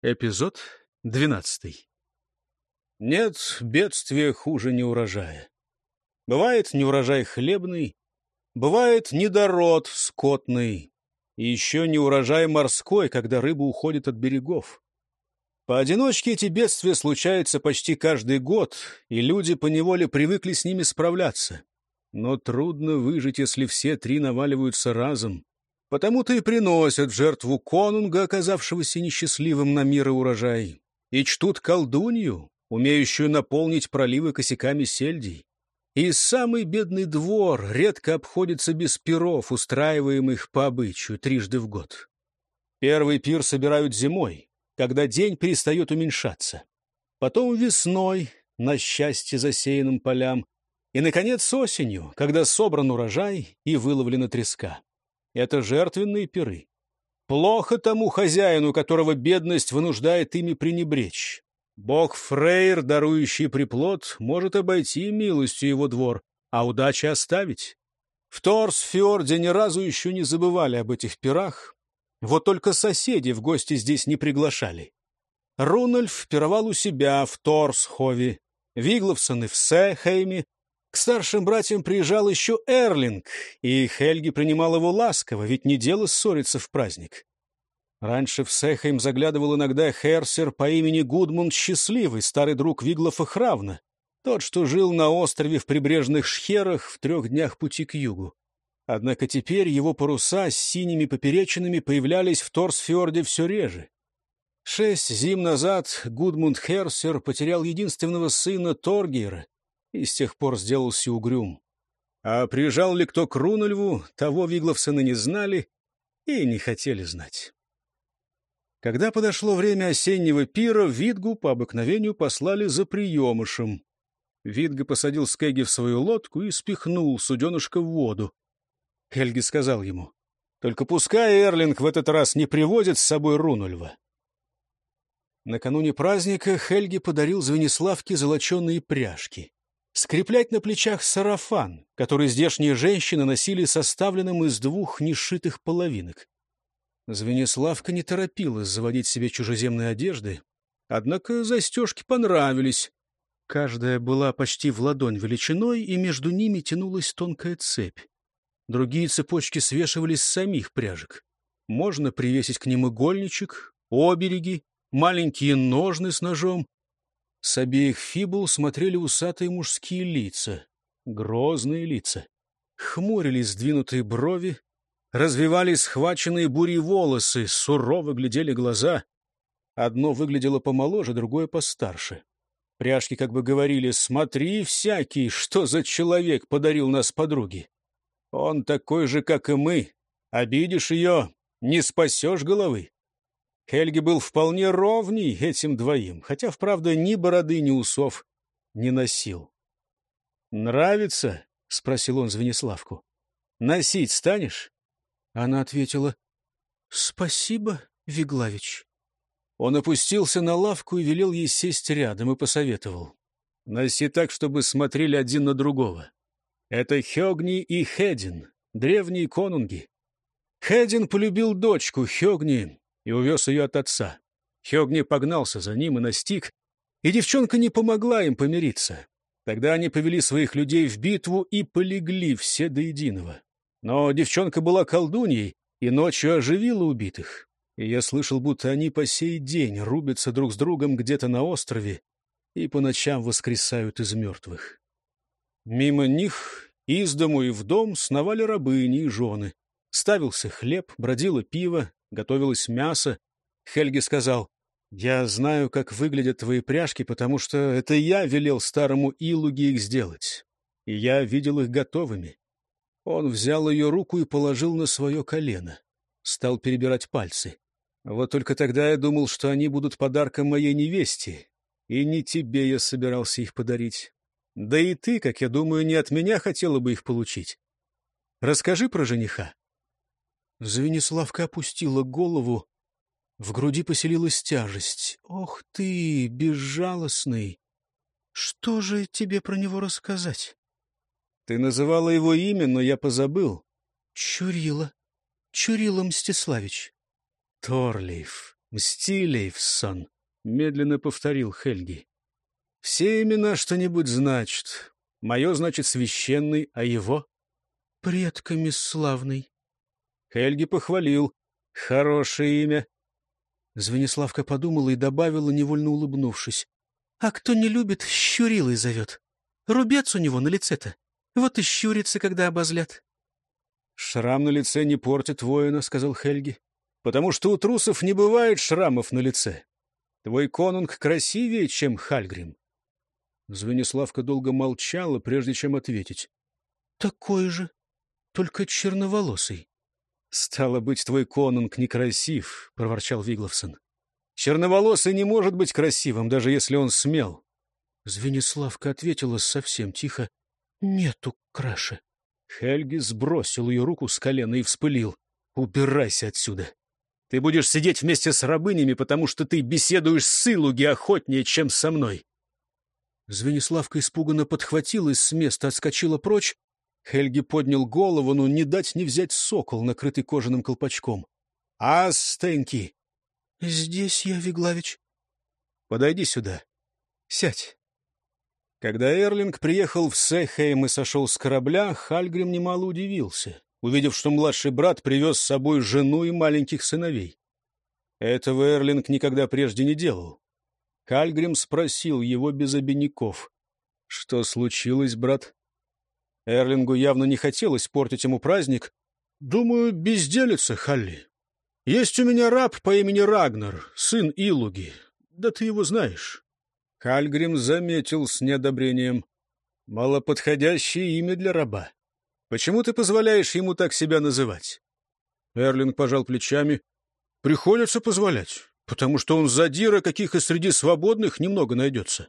Эпизод двенадцатый. Нет бедствия хуже неурожая. Бывает неурожай хлебный, бывает недород скотный, и еще неурожай морской, когда рыба уходит от берегов. Поодиночке эти бедствия случаются почти каждый год, и люди поневоле привыкли с ними справляться. Но трудно выжить, если все три наваливаются разом. Потому-то и приносят жертву конунга, оказавшегося несчастливым на мир и урожай, и чтут колдунью, умеющую наполнить проливы косяками сельдей. И самый бедный двор редко обходится без пиров, устраиваемых по обычаю трижды в год. Первый пир собирают зимой, когда день перестает уменьшаться. Потом весной, на счастье засеянным полям, и, наконец, осенью, когда собран урожай и выловлена треска. Это жертвенные пиры. Плохо тому хозяину, которого бедность вынуждает ими пренебречь. Бог Фрейр, дарующий приплод, может обойти милостью его двор, а удача оставить. В Торсфьорде ни разу еще не забывали об этих пирах. Вот только соседи в гости здесь не приглашали. Рунольф пировал у себя в Торсхове, Вигловсоны в Сехейме. Старшим братьям приезжал еще Эрлинг, и Хельги принимал его ласково, ведь не дело ссориться в праздник. Раньше в Сехайм заглядывал иногда Херсер по имени Гудмунд Счастливый, старый друг Виглофа Хравна, тот, что жил на острове в прибрежных Шхерах в трех днях пути к югу. Однако теперь его паруса с синими поперечинами появлялись в Торсфьорде все реже. Шесть зим назад Гудмунд Херсер потерял единственного сына Торгейра и с тех пор сделался угрюм. А приезжал ли кто к Рунульву, того Вигловсона не знали и не хотели знать. Когда подошло время осеннего пира, Витгу по обыкновению послали за приемышем. Витга посадил Скеги в свою лодку и спихнул суденышко в воду. Хельги сказал ему, «Только пускай Эрлинг в этот раз не приводит с собой Рунульва». Накануне праздника Хельги подарил Звениславке золоченые пряжки. Скреплять на плечах сарафан, который здешние женщины носили составленным из двух нешитых половинок. Звениславка не торопилась заводить себе чужеземные одежды, однако застежки понравились. Каждая была почти в ладонь величиной, и между ними тянулась тонкая цепь. Другие цепочки свешивались с самих пряжек. Можно привесить к ним игольничек, обереги, маленькие ножны с ножом. С обеих фибул смотрели усатые мужские лица, грозные лица. Хмурились сдвинутые брови, Развивались схваченные бурей волосы, сурово глядели глаза. Одно выглядело помоложе, другое постарше. Пряжки как бы говорили, смотри, всякий, что за человек подарил нас подруге. Он такой же, как и мы. Обидишь ее, не спасешь головы. Хельги был вполне ровней этим двоим, хотя, вправду, ни бороды, ни усов не носил. «Нравится?» — спросил он Звениславку. «Носить станешь?» Она ответила, «Спасибо, Виглавич». Он опустился на лавку и велел ей сесть рядом и посоветовал. «Носи так, чтобы смотрели один на другого. Это Хёгни и Хедин, древние конунги. Хедин полюбил дочку Хёгни и увез ее от отца. Хёгни погнался за ним и настиг, и девчонка не помогла им помириться. Тогда они повели своих людей в битву и полегли все до единого. Но девчонка была колдуньей и ночью оживила убитых. И я слышал, будто они по сей день рубятся друг с другом где-то на острове и по ночам воскресают из мертвых. Мимо них из дому и в дом сновали рабыни и жены. Ставился хлеб, бродило пиво, готовилось мясо. Хельги сказал, «Я знаю, как выглядят твои пряжки, потому что это я велел старому Илуге их сделать, и я видел их готовыми. Он взял ее руку и положил на свое колено. Стал перебирать пальцы. Вот только тогда я думал, что они будут подарком моей невесте. И не тебе я собирался их подарить. Да и ты, как я думаю, не от меня хотела бы их получить. Расскажи про жениха. Звениславка опустила голову. В груди поселилась тяжесть. «Ох ты, безжалостный! Что же тебе про него рассказать?» Ты называла его имя, но я позабыл. Чурила. Чурила Мстиславич. Торлиев. Мстилейвсон, — медленно повторил Хельги. Все имена что-нибудь значат. Мое значит священный, а его — предками славный. Хельги похвалил. Хорошее имя. Звениславка подумала и добавила, невольно улыбнувшись. — А кто не любит, щурилой зовет. Рубец у него на лице-то. Вот и щурится, когда обозлят. — Шрам на лице не портит воина, — сказал Хельги, — потому что у трусов не бывает шрамов на лице. Твой конунг красивее, чем Хальгрим. Звениславка долго молчала, прежде чем ответить. — Такой же, только черноволосый. — Стало быть, твой конунг некрасив, — проворчал Вигловсон. — Черноволосый не может быть красивым, даже если он смел. Звениславка ответила совсем тихо. — Нету краше. Хельги сбросил ее руку с колена и вспылил. — Убирайся отсюда. Ты будешь сидеть вместе с рабынями, потому что ты беседуешь с Илуги охотнее, чем со мной. Звениславка испуганно подхватилась с места, отскочила прочь. Хельги поднял голову, но не дать не взять сокол, накрытый кожаным колпачком. — А, Здесь я, Виглавич. — Подойди сюда. Сядь. Когда Эрлинг приехал в Сехейм и сошел с корабля, Хальгрим немало удивился, увидев, что младший брат привез с собой жену и маленьких сыновей. Этого Эрлинг никогда прежде не делал. Хальгрим спросил его без обиняков. — Что случилось, брат? Эрлингу явно не хотелось портить ему праздник. — Думаю, безделица, Халли. Есть у меня раб по имени Рагнар, сын Илуги. Да ты его знаешь. Хальгрим заметил с неодобрением. — Малоподходящее имя для раба. Почему ты позволяешь ему так себя называть? Эрлинг пожал плечами. — Приходится позволять потому что он задира, каких и среди свободных немного найдется.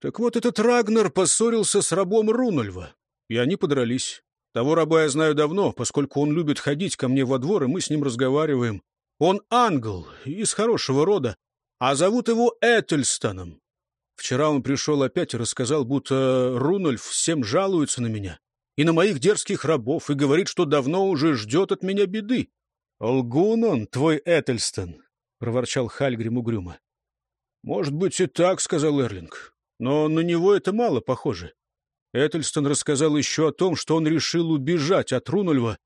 Так вот, этот Рагнар поссорился с рабом Рунольва, и они подрались. Того раба я знаю давно, поскольку он любит ходить ко мне во двор, и мы с ним разговариваем. Он ангел, из хорошего рода, а зовут его Этельстоном. Вчера он пришел опять и рассказал, будто Рунольф всем жалуется на меня и на моих дерзких рабов, и говорит, что давно уже ждет от меня беды. Лгун он, твой Этельстон, проворчал Хальгрим угрюмо. — Может быть и так, — сказал Эрлинг, — но на него это мало похоже. Этельстон рассказал еще о том, что он решил убежать от Рунульва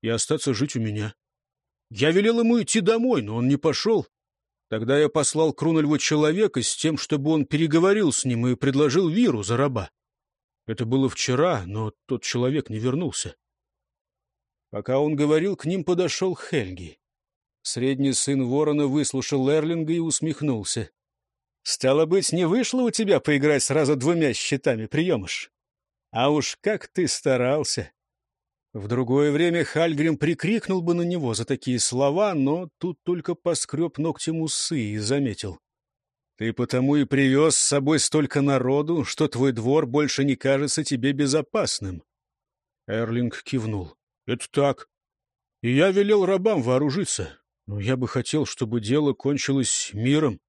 и остаться жить у меня. Я велел ему идти домой, но он не пошел. Тогда я послал к Рунульву человека с тем, чтобы он переговорил с ним и предложил Виру за раба. Это было вчера, но тот человек не вернулся. Пока он говорил, к ним подошел Хельги. Средний сын ворона выслушал Эрлинга и усмехнулся. — Стало быть, не вышло у тебя поиграть сразу двумя щитами, приемыш? А уж как ты старался! В другое время Хальгрим прикрикнул бы на него за такие слова, но тут только поскреб ногтем усы и заметил. — Ты потому и привез с собой столько народу, что твой двор больше не кажется тебе безопасным. Эрлинг кивнул. — Это так. И я велел рабам вооружиться. Но я бы хотел, чтобы дело кончилось миром.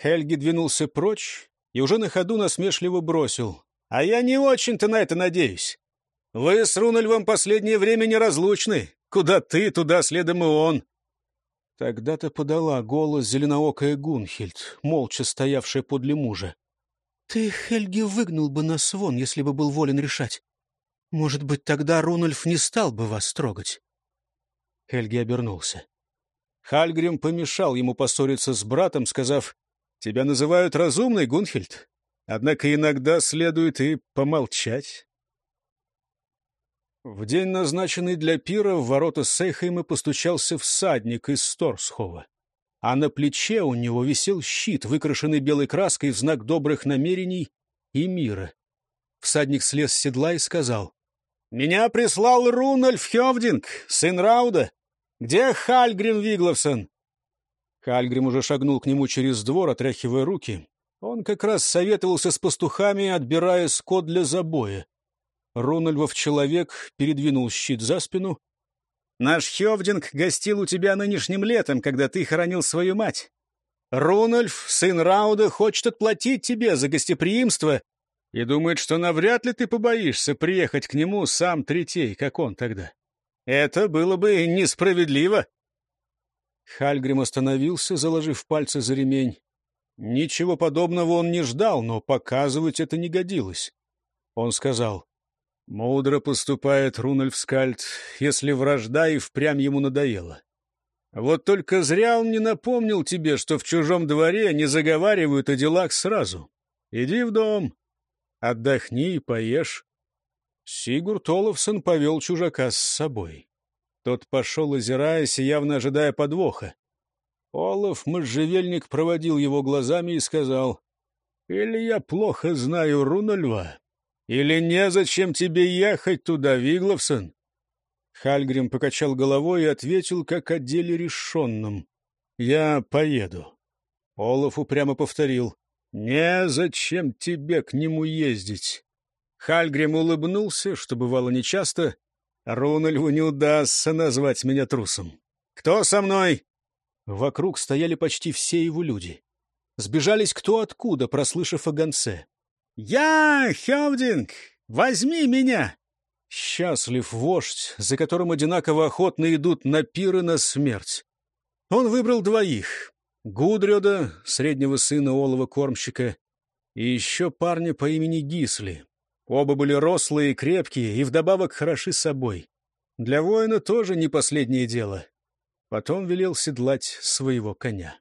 Хельги двинулся прочь и уже на ходу насмешливо бросил. А я не очень-то на это надеюсь. Вы с Рунольвом последнее время неразлучны. Куда ты, туда следом и он. Тогда-то подала голос зеленоокая Гунхельд, молча стоявшая подле мужа. — Ты, Хельги, выгнал бы нас вон, если бы был волен решать. Может быть, тогда Рунольф не стал бы вас трогать. Хельги обернулся. Хальгрим помешал ему поссориться с братом, сказав, «Тебя называют разумный, Гунхельд, однако иногда следует и помолчать». В день, назначенный для пира, в ворота Сейхейма постучался всадник из Сторсхова, а на плече у него висел щит, выкрашенный белой краской в знак добрых намерений и мира. Всадник слез с седла и сказал, «Меня прислал Рунальф Хевдинг, сын Рауда. Где Хальгрим Вигловсон?» Хальгрим уже шагнул к нему через двор, отряхивая руки. Он как раз советовался с пастухами, отбирая скот для забоя. Рунальвов человек передвинул щит за спину. «Наш Хевдинг гостил у тебя нынешним летом, когда ты хоронил свою мать. Рунальф, сын Рауда, хочет отплатить тебе за гостеприимство и думает, что навряд ли ты побоишься приехать к нему сам третей, как он тогда. Это было бы несправедливо. Хальгрим остановился, заложив пальцы за ремень. Ничего подобного он не ждал, но показывать это не годилось. Он сказал, «Мудро поступает Рунальфскальд, если вражда и впрямь ему надоела. Вот только зря он не напомнил тебе, что в чужом дворе не заговаривают о делах сразу. Иди в дом, отдохни и поешь». Сигурд Олафсон повел чужака с собой. Тот пошел, озираясь, явно ожидая подвоха. Олаф можжевельник проводил его глазами и сказал, «Или я плохо знаю Рунальва, или незачем тебе ехать туда, Вигловсон?» Хальгрим покачал головой и ответил, как о деле решенном. «Я поеду». Олаф упрямо повторил. «Незачем тебе к нему ездить». Хальгрим улыбнулся, что бывало нечасто. «Рунальву не удастся назвать меня трусом. Кто со мной?» Вокруг стояли почти все его люди. Сбежались кто откуда, прослышав о гонце. «Я, Хевдинг! Возьми меня!» Счастлив вождь, за которым одинаково охотно идут на пиры на смерть. Он выбрал двоих — Гудрёда, среднего сына олова кормщика, и еще парня по имени Гисли. Оба были рослые и крепкие, и вдобавок хороши собой. Для воина тоже не последнее дело. Потом велел седлать своего коня.